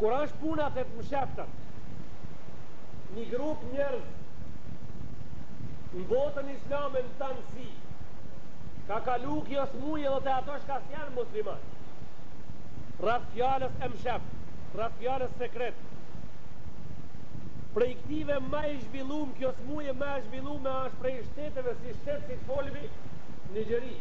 Kur është puna te msheftët, ni grup njerëz në botën islame në tanësi, ka kalu kjo smujë edhe te ato shka s'janë musliman. Rreth fjalës e msheft, rreth fjalës sekret, prej ktive ma i zhvillum, kjo smujë ma e zhvillume është prej shteteve si shtet si të folmi Nigjeri.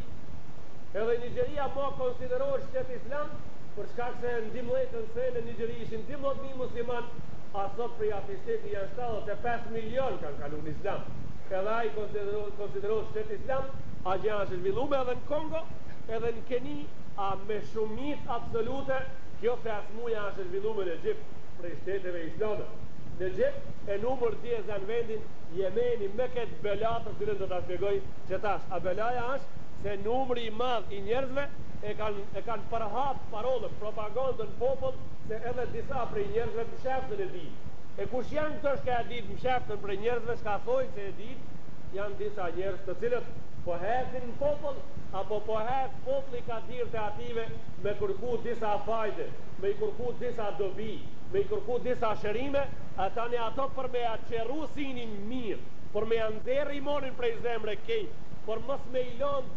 Edhe Nigjeria ma konsiderohet shtet islam, për shkak se në dymdhetën sene në Nigjeri ishin dymbëdhjetë mijë musliman, a sot prej atij shteti janë shtatëdhjetë e pesë milionë kanë kalu në Islam. Edhe ai konsiderohet shtet islam, a gja është e zhvillume edhe në Kongo, edhe në Keni, a me shumicë absolute, kjo asmuja është e zhvillume në Egjipt prej shteteve islame. Në Egjipt, e numër dy e zan vendin Jemeni me këtë bela të cilën do ta shpjegoj që tash, a belaja është se numri i madh i njerëzve, e kanë e kanë përhap parolën, propagandën popull se edhe disa prej njerëzve msheftën e dinë. E kush janë këto çka e dinë msheftën prej njerëzve çka thojnë se e dinë? Janë disa njerëz të cilët po hecin në popull apo po hec populli ka dirtë te ative me kërku disa fajde, me i kërku disa dobi, me i kërku disa shërime, e tani ato për me ja qeru sinin mirë, për me ja nxerrë imanin prej zemre kejt, për mos me i lanë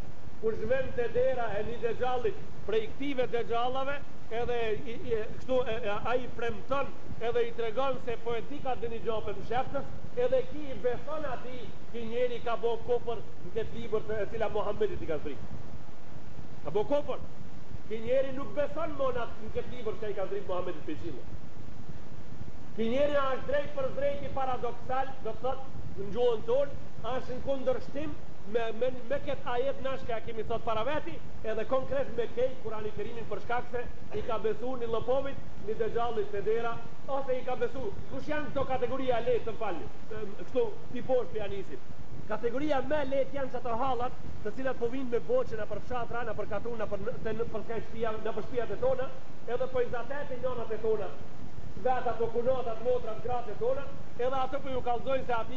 Kur shkon te dera e ni dexhallit prej ktive dexhallave edhe kshtu ai premton edhe i tregon se po e di ka do ni gjo pe msheftës edhe ki i beson atij ki njeri ka bo kopër nket libër të e cila Muhammedit i ka zbrit ka bo kopër ki njeri nuk beson mo n'at nket libër qka i ka zbrit Muhammedit pe qille ki njeri asht drejt për zdrejti paradoksal do të thot në gjuhën ton asht në kundërshtim me me me ket ajet na shka e kemi sot para veti edhe konkret me kejt Kurani Kerimin për shkak se i ka besu ni llopovit ni dexhallit te dera ose i ka besu kush jan kto kategoria e let t'mfalni ktu pi poshtë p'ja nisim kategoria ma e let jan qato hallat të cilat po vin me boçe napër fshatra napër katuna për te nëpër krejt shpija napër shpijat e tona edhe po i zatetin nanat e tona vet apo kunatat motrat grat e tona edhe ato po ju kallzojn se ati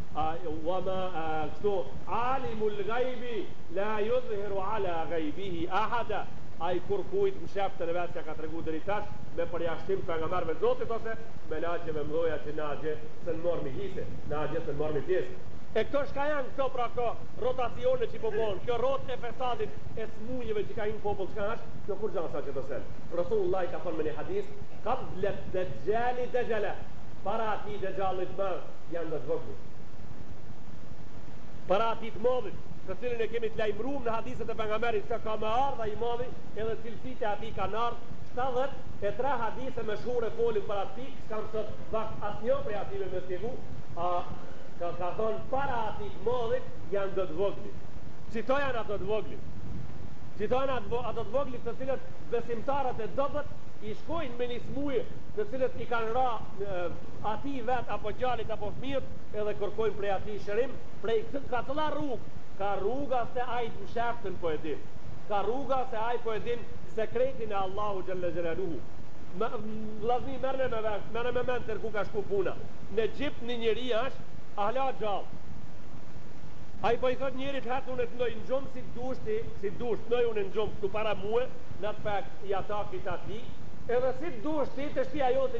Ama këtu Alimul gajbi la yudhhiru ala gajbihi ahada Ai kurrkujt msheftën e vet s'ja ka tregu deri tash me përjashtim të Pejgamberëve të Zotit ose Melaçeve mëdhoja që n'atë sen s'morrmi hise, n'atë sen s' morrmi pjesë. E këto çka janë këto pra këto rotacione që po bëhen, kjo rrotë e fesadit e smunjeve që ka hy në popull çka është, kjo kurgja sa që të sen. Resulullahi ka thënë me një hadith, Kable dexhali dexhele Para atij dexhallit të madh, janë do të voglit para atij të madhit të cilin e kemi të lajmërum në hadithet e pejgamberit se ka me ardhë ai i madhi edhe cilësitë e atij kanë ardhë shtatëdhjetë e tre hadithe meshhure folin për ati s'kam sot vakt asnjë prej atyre me shpjegu a ka ka thonë para atij të madhit janë do të voglit qito janë ato të voglit qito janë ato të voglit të cilët besimtarët e dobët i shkojnë me një smujë të cilët i kanë ra atij vet apo djalit apo fëmijët edhe kërkojnë prej atij shërim prej kë ka cëlla rrugë ka rruga se ai msheftën po e din ka rruga se ai po e din sekretin e Allahu xhelle xhelaluhu me vllazni merrne me vesh merrne me mend ter ku ka shku puna në egjipt një njeri asht hala gjallë ai po i thot njerit hat unë të ndoj në gjumë si të dush ti si të dush të ndoj unë në gjumë këtu para mue në atë far jataki të atij edhe si të dush ti te shpija jote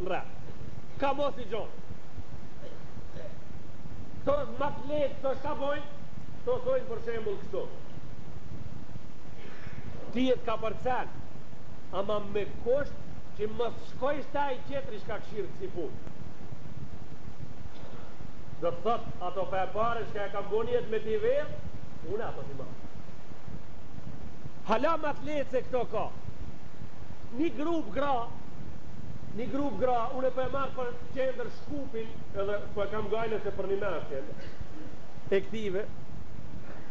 Mra. Ka mos i gjon. Këto ma të lehtët shka bojnë, të thojnë për shembul kështu. Ty të kapërcen, ama me kusht që mos shkojsh te aj tjetri shka kshir kësi punë. Dhe të thot, ato për e pare shka e kam bo nijet me ti verë, unë ato ti marr. Hala ma të lehtë se këto ka. Një grupë gra, Ni grup gra, unë e po e marr për qendër Shkupin, edhe s'po e kam gajle se përnime asht qendër e ktive,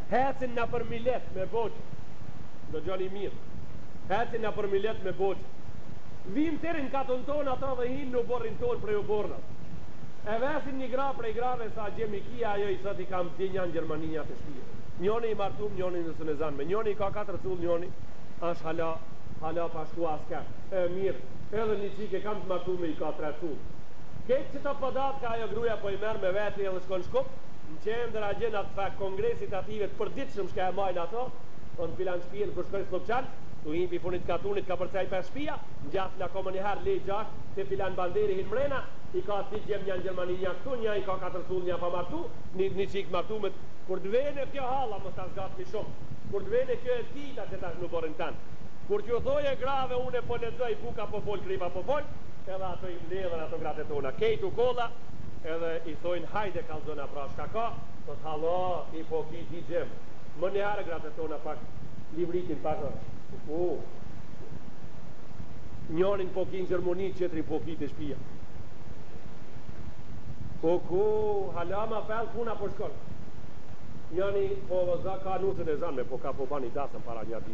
hecin nëpër milet me bohçe, ndëgjoni mirë, hecin nëpër milet me bohçe, vijnë deri në katun tonë ato dhe hijnë në oborrin tonë prej oborrnat, e vesin ni gra prej grave sa gjem i kije ajo i thot i kam di nja n'gjermani nja te shpija, njoni i martum njoni nusen e zanme njoni i ka katër cull njoni asht hala hala pa shku asker. E mirë, edhe një çikë e kam të martume i ka tre cull. Ketë qeto podatka ajo gruja po i merr me veti edhe shkon Shkup, n'qendër a gjen atë far kongresi t'ative të përditshëm çka e majnë ato, thonë filan shpien kur shkojnë Sllupçan, tu hijnë pi funit katunit kapërcejnë pesë shpia, ngjathin akoma një herë lejë gjashtë, te filan banderi hinë mrena, i ka dy djem nja n'Gjermani nja këtu, nja i ka katër cullë nja pa martu, ni një çikë martume të. Kur të vjen kjo halla mos ta zgatim shumë, kur të vjen kjo e dita që tash n'oborrin tan. Kur tju thoje grave une po lexoj buka po fol kripa po fol edhe ato i mbledhen ato gratë e tona kejt okolla edhe i thojnë hajde kallxo na pra çka ka thot halo ti po ki di gjem menihere gratë e tona pak livritin pak ë u njanin po ki në gjermoni qetrin po ki te shpija u ku hala ma fell puna po shkon njani po vëza ka nusën e zanme po ka po ban i dasëm para nja di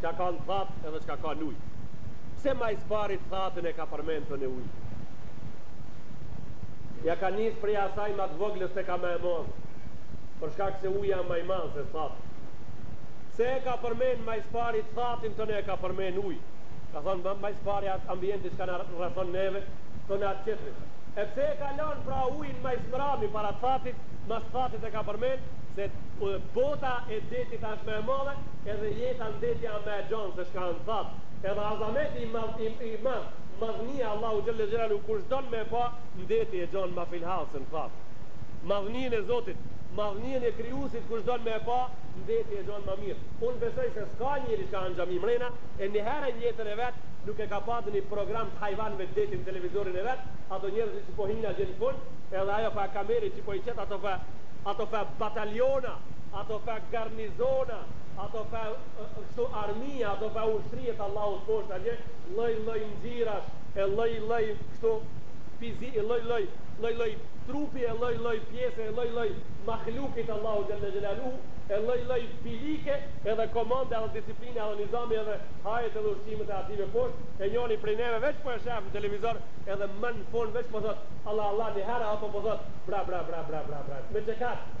Çka ka në that edhe çka ka n'ujë Pse ma s'parit thatën e ka përmend tane ujë Ja ka nis prej asaj ma të voglës te ka ma e madhe Për shkak se uji a ma i madh se thatë Pse e ka përmend ma s'parit thatën tane e ka përmend ujë Ka thon ma ma s'pari atë ambientin çka na rrethon neve tane atë tjetrin E pse e ka lan pra ujin ma s'mrami para thatit mas thatit e ka përmend se bota e detit asht ma e madhe Edhe jeta n'deti a ma e gjon se çka n'that edhe azameti i madh i i madh madhnia Allahut xhelle xhelaluhu kush don me e pa n'deti e gjon ma filhall se n'that madhnijën e zotit madhnijën e krijusit kush don me e pa n'deti e gjon ma mir un besoj se s'ka njeri që a n'xhami mrena e nihere në jetën e vet nuk e ka pa në ni program të hajvanëve detit n'televizorin e vet ato njerzit që po hijnë atje në fund edhe ajo fa kamerë që po i qet ato fa ato fa bataliona ato fa garnizona, ato fa kështu armia, ato fa ushtrie t'Allahut poshtë atje, lloj lloj ngjirash, e lloj lloj kështu fizi, e lloj lloj lloj lloj trupi, e lloj lloj pjese, e lloj lloj mahluki t'Allahut xhelle xhelaluhu, e lloj lloj bilike, edhe komanda, edhe disiplina, edhe nizami, edhe hajet, edhe ushqimet e ative poshtë, e njani prej neve veç po e shef në televizor, edhe më n'fund veç po thot Allah Allah njëherë apo po thot bra bra bra bra bra bra, me qekaq?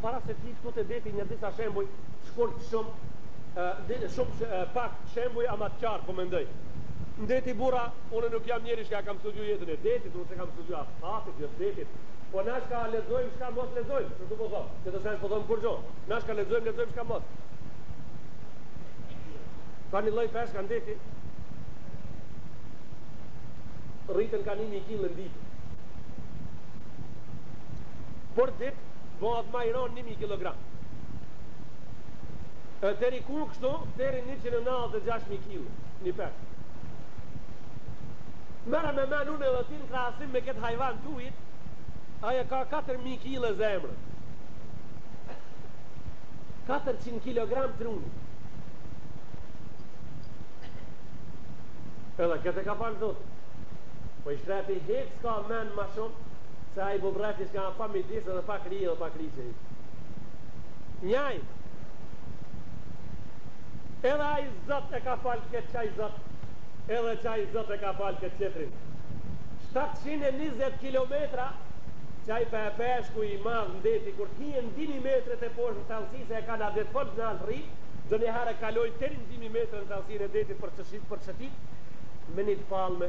Para se t'hi këtu te deti një disa shembuj shkurt shumë uh, shumë uh, pak shembuj ama të qartë po mendoj. N'deti burra, unë nuk jam njeri që kam studiu jetën e detit, unë s'e kam studiu as thatit, jo detit. Po na shka lexojmë, shka mos lexojmë, që të po thom, që të shenjë po thom kurgjo. Na shka lexojmë, lexojmë shka mos. Ka një lloj peshku në deti, rritën ka një mijë kile në ditë. Për ditë, bëhet ma i rëndë një mijë kilogram. E deri ku kështu, deri njëqind e nëndhet e gjash mijë kilo, një peshk. Merre me men unë edhe ti në krahasim me këtë hajvan të ujit, ai e ka 4.000 kile zemrën. 400 kilogram truni. Edhe këtë e ka falë zoti. Po i shkreti hiç s'ka men ma shumë, Se ai bubrreci shka a pa midis edhe pa kri edhe pa kri që ik njaj edhe ai zot e ka fal ket qaj zot edhe qaj zot e ka fal ket qetrin 720 kilometra qaj pe peshku i madh n'deti kur t'hin dy mijë metra teposhtë në thellësi se e ka n'adet fort nalt rri ndonjëher e kalon deri në dy mijë metra në thellësin e detit për të shit për të shëtit me ni palme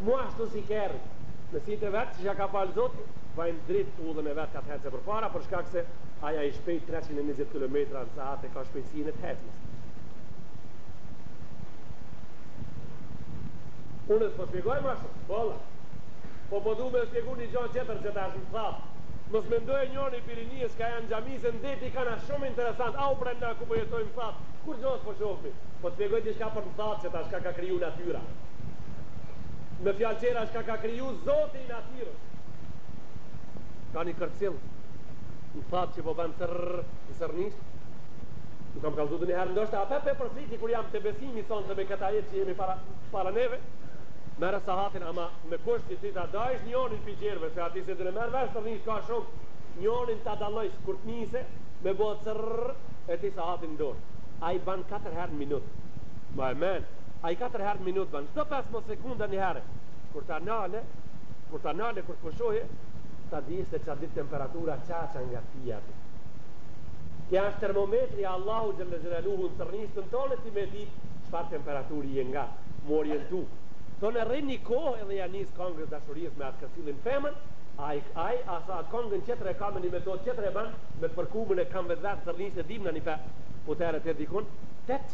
Mua ashtu si kerri, në sytë e vet, siç ia ka falë Zoti, bajnë dritë udhën e vet ka të ecë përpara për shkak se ai ai shpejt treqind e njëzet kilometra në saat e ka shpejtësinë e të ecmës. Unë s'po shpjegoj më shumë, boll a. Po po du me shpjegu një gjë tjetër që tash në thatë. Mos mendoje njëri pi rinijës që janë në xhami se në det i kanë shumë interesant, au bre na ku po jetojmë thatë, kurrë gjo s'po shohmi. Po të shpjegoj diçka për në thatë që tash çka ka kriju natyra. Me fjalë tjera çka ka kriju Zoti i natyrës. Ka një kërcillë në thatë që po bën trrrr në stërnisht. Nuk kam kallëzu ndonjëherë ndoshta ama pe përsriti kur jam te besimi sonë dhe me këtë ajet që jemi para para neve. Merre sahatin ama me kusht që ti ta dajsh njonin pi tjerëve se ati se din e merr vesh stërnisht ka shumë njonin ta dallojsh kur të nise me bo crrrr e ti sahatin në dorë. Ai bën katër herë në minutë. Maje men. Ai katër herë në minutë bën, çdo pesëmbëdhjetë sekonda një herë. Kur ta nale, kur ta nale kur të pushoje, ta dish se ça ditë temperatura çaça nga piat. Kja është termometri Allahu xhelle xhelaluhu në stërnishtën tonë ti me ditë çfarë temperaturë je nga mu orientu. Thonë rri një kohë edhe ja nis këngës dashurisë me atë kërcillin femën, ai ai asa atë këngën tjetër e ka me një metodë tjetër e bën me të fërkumën e kamëve të veta në stërnisht e dim nani pe puter e te dikun, tet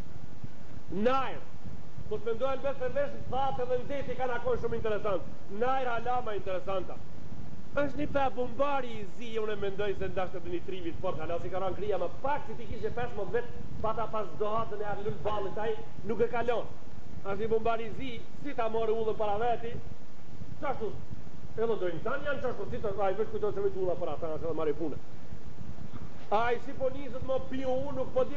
N'ajr Mos mendoj elbet se veç thatë dhe n'deti kanë akon shumë interesant N'ajr hala ma interesant a Është një far bumbari i zi e unë mendoj se ndoshta ndonjë trimi të fort hala s'i ka ra në kri ama pak si ti kishe pesëmbëdhjetë vjet pa ta pas dhon atë në lul ballit ai nuk e ka la Është një bumbar i zi si ta more udhën para veti qashtu edhe do insan janë qashtu si të ai veç kujton se veç udha për ta është edhe mare pune Ai si po niset mo biu unë nuk po di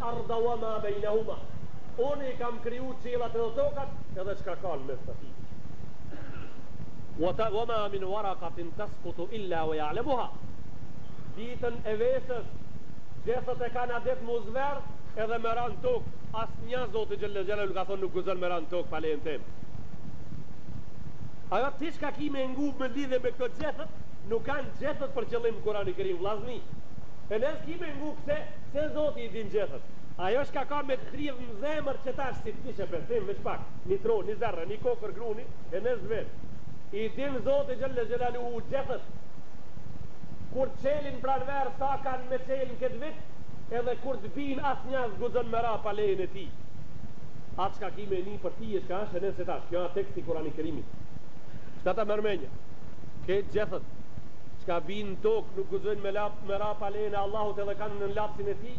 ardha wa ma bejnahuma Unë i kam kriju qiellat edhe tokat edhe çka kanë mes të tyre. Wa ta wa ma min waraqatin tasqutu illa wa ya'lamuha Ditën e vjeshtës gjethët e kanë adet mu zverdh edhe me ra në tokë asnjë Zoti xhelle xhelalu ka thonë nuk guxon me ra në tokë pa lejen temë Ajo ti çka ki me ngu me lidhje me këto gjethët nuk kanë gjethët për qëllim Kurani Kerim vllazni ene s'ki me ngu pse Pse zoti i din gjethët. Ajo çka ka me të dridh në zemër që tash si të kishe besim veç pak, ni tro, ni zërre, ni kokërr gruni e ne zhvil. I din zoti xhelle xhelaluhu gjethët. Kur të çelin pranverë sa kanë me çel në këtë vit edhe kur të bijnë asnja s'guxon me ra pa lejen e tij. Atë çka ki me ni për ti e çka është e ne se tash. Kjo a tekst i Kurani Kerimit. Çka ta merr menja. Këto gjethët çka bijnë në tokë nuk guxojnë me ra me ra pa lejen e Allahut edhe kanë nën lapsin e tij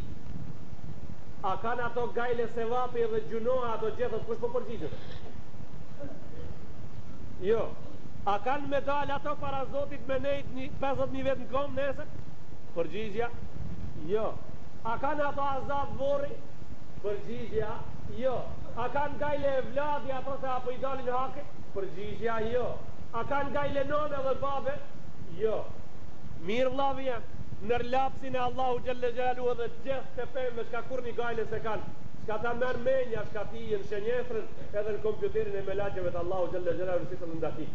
a kanë ato gajle sevapi edhe gjynahi ato gjethet kush po përgjigjet jo a kanë me dal ato para Zotit me nejt një 50 mijë vjet në kom nesër përgjigjja jo a kanë ato azab vorri përgjigjja jo a kanë gajle evladi ato se apo i dalin hake përgjigjja jo a kanë gajle none dhe babe jo Mirë vllavi jem Nën lapsin e Allahu xhelle xhelaluhu edhe gjethet e pemës ka kurrni gajle se kan Qka ta merr menja qka ti je në shenjestrën edhe në kompjuterin e melaqeve të Allahu xhelle xhelaluhu si sëllë nda tij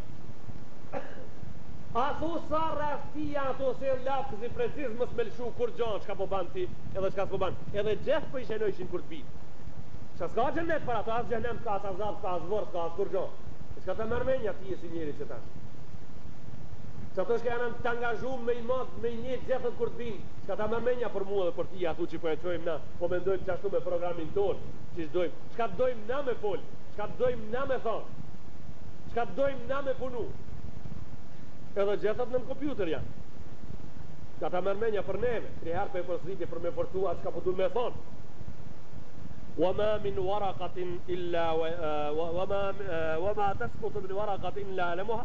A thu sa rreth ti ja thu se lapsi preciz mos me lshu kurr gja qka po ban ti edhe qka spo ban edhe gjethet po i shenojshin kur të bij Qka ska xhenet për ato as xhenem ska as azab ska as vorr ska as kurr gja e qka ta merr menja ti je si njeri që tash Sa të shka janë tangazhum me i marr me i njeh gjethet kur të bijnë çka ta merr menja për mua dhe për ti ato që po e çojmë na po mendojmë qashtu me programin tonë qish dojmë çka dojmë na me fol çka dojmë na me thanë çka dojmë na me punu edhe gjethet në kompjuter janë çka ta merr menja për neve tri herë po e përsriti për me forcu atë çka po du me thanë wa ma min waraqatin illa wa ma wa ma tasqutu min waraqatin illa ya'lamuha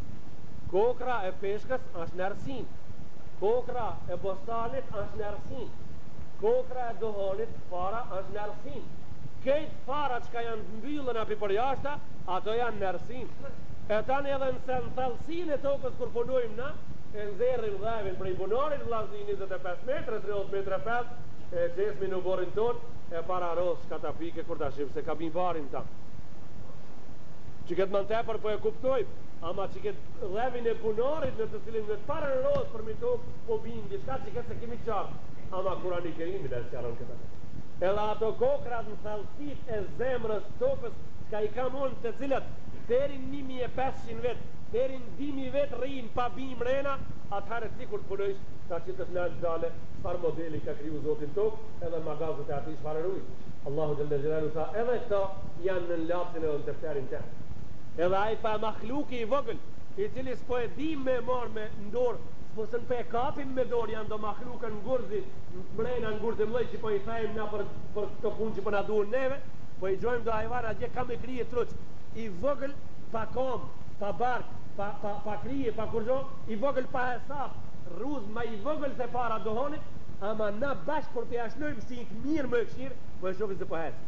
Kokrra e pjeshkës është në errësinë. Kokrra e bostanit është në errësinë. Kokrra e duhanit, fara, është në errësinë. Këto fara çka janë të mbylluna pi përjashta, ato janë në errësinë. E tani edhe nëse në thellësinë e tokës kur punojmë na, e nxjerrim dhevin prej bunarit vllazni njëzet e pesë metra, tridhjetë metra e fellë, e qesmi në oborrin tonë, e pa rrosh ka ta fike kur ta shimë se ka bi barin tanë. Qe këtë më tepër po e kuptoj, ama qe këtë dhevin e bunarit në të cilin me parë rrot për mi tokë po bini diçka qe këtë se kemi qartë, ama Kurani Kerimi na e sqaron këtë. Edhe ato kokrrat në thellësitë e zemrës së tokës çka i kam unë të cilët deri një mijë e pesëqind vjet, deri në dy mijë vjet rrijnë pa bi mrena, atëherë ti kur të punojsh ta që të flasë djale çfarë modeli ka kriju Zoti në tokë edhe magazet e atij çfarë rujnë. Allahu xhellexhelalu tha edhe këto. janë nën lapsin edhe në tefterin tetë. Edhe ai pa mahluki i vogël, i cili s'po e dimë me e marrë me ndorë, s'po mun po e kapim me dorë, janë do mahluka n'gur zi mrena, n'gur zi mllëj që po i thajmë na për për këto punë që po na duhen neve, po i gjojmë do hajvan atje ka me kriju truç, i vogël pa kamë, pa bark, pa pa pa krije, pa kurgjo, i vogël pa hesap, rruzë ma i vogël se fara duhanit, ama na bashkë për të ja shlojmë si i këqirë me e këqirë, po e shofi se po ecë.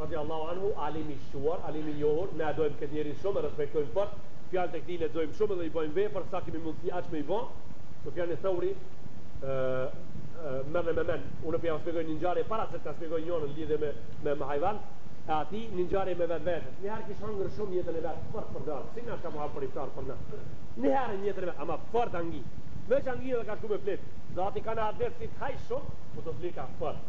Radiallahu anhu, alim i shquar, alim i njohur, ne e dojmë këtë njeri shumë, e respektojmë fort, fjalët e këtij i lexojmë shumë dhe i bëjmë vepër sa kemi mundësi aq me i ba, Sufjani Thauri, merrni me mend, unë po ja spjegoj një ngjarje para se të ta spjegoj njanën në lidhje me me me hajvan e atij, një ngjarje me vetveten, një herë kish hëngër shumë jetën e vet, fort për darkë, si na shka po hamë për iftar për natë, një herë në jetën e vet, ama fort u ngi, veç u ngi edhe ka shku me flejt, zati ka në atdhe si të haj shumë, po të flika fort.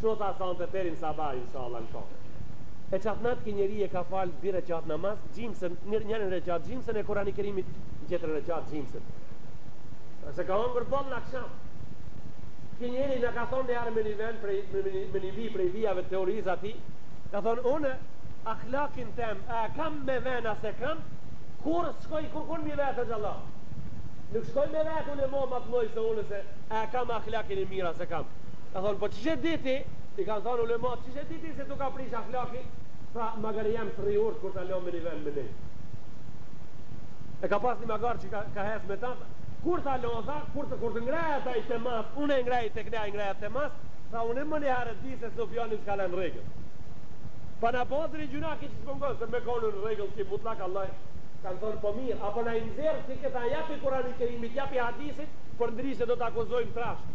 Ço tha sonte deri n'sabah inshallah në komë. E qatë natë ki njeri e ka falë di reqatë namaz gjimsën në njërin reqatë gjimsën e Kurani Kerimit në tjetrin reqatë gjimsën e se ka hongër boll në aksham ki njeri në ka thonë një herë me një ven prej me një me një vijë prej vijave teorisë atij ka thonë unë ahlakin tem a e kam me ven a s'e kam kurrë s'shkoj kurrë me vet hoxhalla nuk shkoj me vet ulema ma të mëdhej se unë se a e kam ahlakin e mirë a s'e kam Ka thonë, po qysh e di ti? I kanë thonë ulemat, qysh e di ti se t'u ka prish ahlaki? Tha, magari jem s'rri urtë kur ta lë me një vend me nejë. E ka pas një magar që ka, ka hecë me ta, tha, kur ta lë, tha, kur të, kur të ngrejë ata i temas, unë e ngrejë i tekne, ai ngrejë temas, tha, unë menjëherë di se Sufjani s'ka lënë rregull. Pa na bo dri gjunah ki që s'po ngon, se me konu në rregull ki mutlak Allah. Kanë thonë, po mirë, a po na i nxjerr ti këta, ja pi Kur'an-i Kerimit, ja pi Hadisit, përndryshe do t'akuzojmë trashë.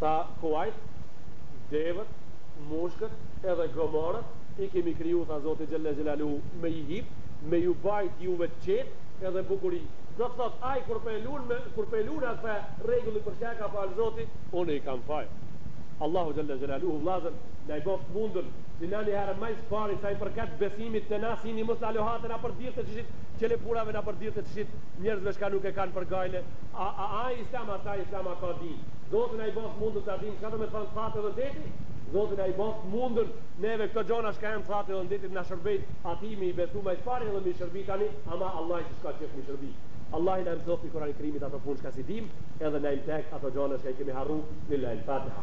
Tha Kuajt, Devët, mushkët edhe gomorët i kemi kriju, tha Zoti Xhelle Xhelaluhu, me i hip, me ju bajt juve të qetë edhe bukuri. Do të thotë, ai kur po e lun me, kur po e lun atë rregullin për çka e ka falë Zoti, unë i kam faj Allahu Xhelle Xhelaluhu vllazën na i boftë mundun ti na një herë ma s'pari sa i përket besimit te na sini mos na lohate na përdirë të çishit qelepurave na përdirë të çishit njerëzve çka nuk e kanë për gajle a a a Islam a s'a Islam a ka din. Zoti na i boftë mundën ta dimë çka do me thonë fati dhe deti, Zoti na i boftë mundën neve këto gjona çka janë fati dhe ndeti të na shërbejnë Atij me i besu ma s'pari dhe me i shërbi tani ama Allahi qysh ka qef me i shërbi Allahi na mësoftë pi Kurani Kerimit ato punë çka s'i dimë edhe na i mtekë ato gjona çka i kemi harru Lillahi L-Fatiha.